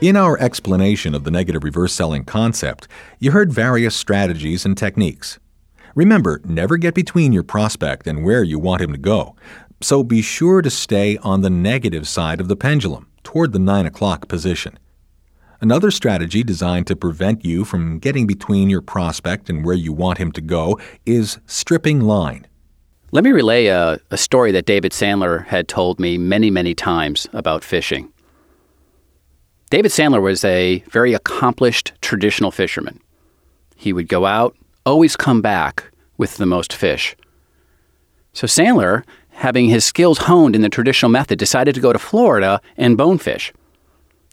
In our explanation of the negative reverse selling concept, you heard various strategies and techniques. Remember, never get between your prospect and where you want him to go, so be sure to stay on the negative side of the pendulum, toward the 9 o'clock position. Another strategy designed to prevent you from getting between your prospect and where you want him to go is stripping line. Let me relay a, a story that David Sandler had told me many, many times about fishing. David Sandler was a very accomplished traditional fisherman. He would go out, always come back with the most fish. So Sandler, having his skills honed in the traditional method, decided to go to Florida and bonefish.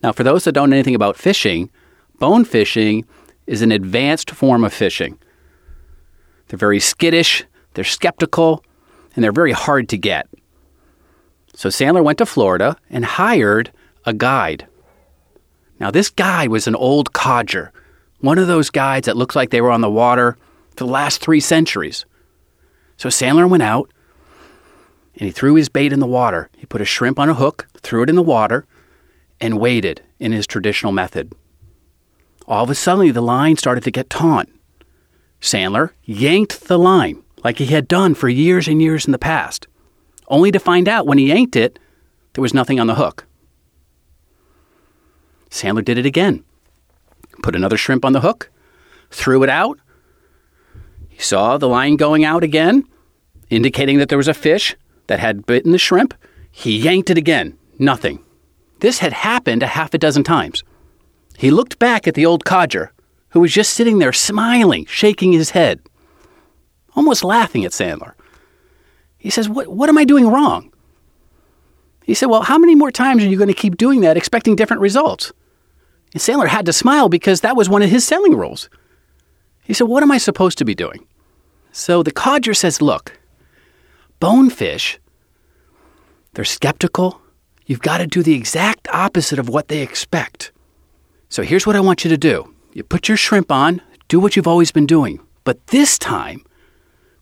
Now, for those that don't know anything about fishing, bone fishing is an advanced form of fishing. They're very skittish, they're skeptical, and they're very hard to get. So Sandler went to Florida and hired a guide. Now, this guide was an old codger, one of those guides that looks like they were on the water for the last three centuries. So Sandler went out and he threw his bait in the water. He put a shrimp on a hook, threw it in the water, and waited in his traditional method. All of a sudden, the line started to get taut. Sandler yanked the line like he had done for years and years in the past, only to find out when he yanked it, there was nothing on the hook. Sandler did it again. Put another shrimp on the hook, threw it out. He saw the line going out again, indicating that there was a fish that had bitten the shrimp. He yanked it again. Nothing. This had happened a half a dozen times. He looked back at the old codger, who was just sitting there smiling, shaking his head, almost laughing at Sandler. He says, What, what am I doing wrong? He said, Well, how many more times are you going to keep doing that, expecting different results? And Sandler had to smile because that was one of his selling rules. He said, What am I supposed to be doing? So the codger says, Look, bonefish, they're skeptical. You've got to do the exact opposite of what they expect. So here's what I want you to do you put your shrimp on, do what you've always been doing. But this time,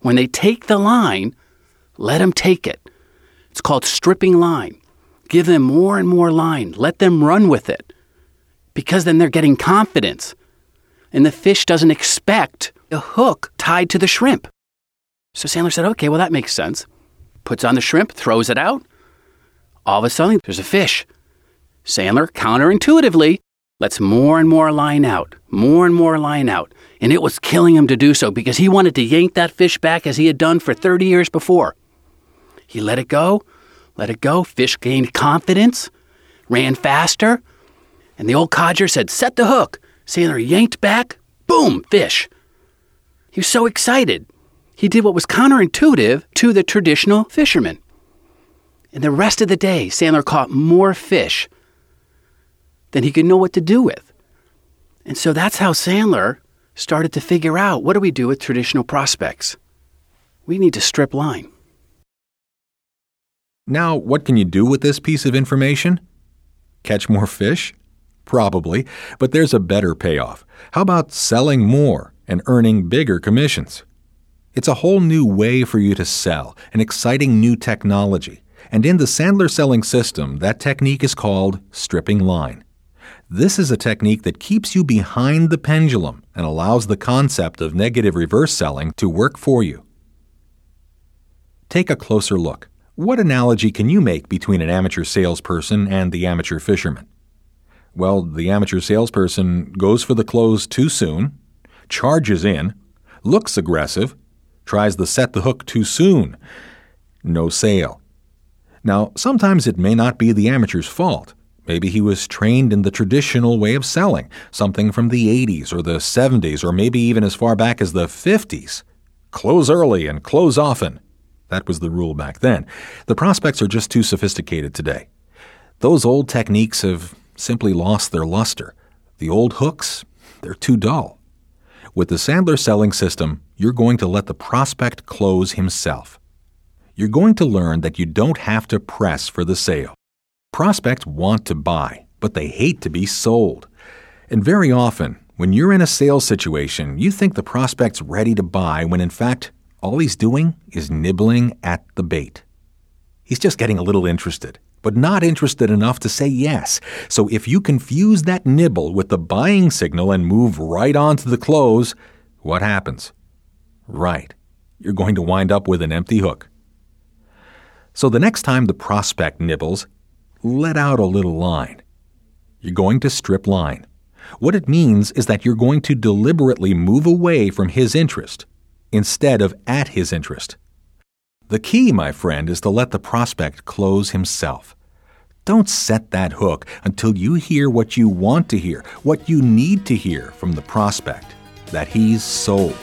when they take the line, let them take it. It's called stripping line. Give them more and more line. Let them run with it. Because then they're getting confidence. And the fish doesn't expect a hook tied to the shrimp. So Sandler said, okay, well, that makes sense. Puts on the shrimp, throws it out. All of a sudden, there's a fish. Sandler, counterintuitively, lets more and more line out, more and more line out. And it was killing him to do so because he wanted to yank that fish back as he had done for 30 years before. He let it go, let it go. Fish gained confidence, ran faster. And the old codger said, Set the hook. Sandler yanked back, boom, fish. He was so excited. He did what was counterintuitive to the traditional fisherman. And the rest of the day, Sandler caught more fish than he could know what to do with. And so that's how Sandler started to figure out what do we do with traditional prospects? We need to strip line. Now, what can you do with this piece of information? Catch more fish? Probably, but there's a better payoff. How about selling more and earning bigger commissions? It's a whole new way for you to sell, an exciting new technology. And in the Sandler selling system, that technique is called stripping line. This is a technique that keeps you behind the pendulum and allows the concept of negative reverse selling to work for you. Take a closer look. What analogy can you make between an amateur salesperson and the amateur fisherman? Well, the amateur salesperson goes for the close too soon, charges in, looks aggressive, tries to set the hook too soon. No sale. Now, sometimes it may not be the amateur's fault. Maybe he was trained in the traditional way of selling, something from the 80s or the 70s or maybe even as far back as the 50s. Close early and close often. That was the rule back then. The prospects are just too sophisticated today. Those old techniques have simply lost their luster. The old hooks, they're too dull. With the Sandler selling system, you're going to let the prospect close himself you're going to learn that you don't have to press for the sale. Prospects want to buy, but they hate to be sold. And very often, when you're in a sales situation, you think the prospect's ready to buy when in fact, all he's doing is nibbling at the bait. He's just getting a little interested, but not interested enough to say yes. So if you confuse that nibble with the buying signal and move right on to the close, what happens? Right, you're going to wind up with an empty hook. So the next time the prospect nibbles, let out a little line. You're going to strip line. What it means is that you're going to deliberately move away from his interest instead of at his interest. The key, my friend, is to let the prospect close himself. Don't set that hook until you hear what you want to hear, what you need to hear from the prospect that he's sold.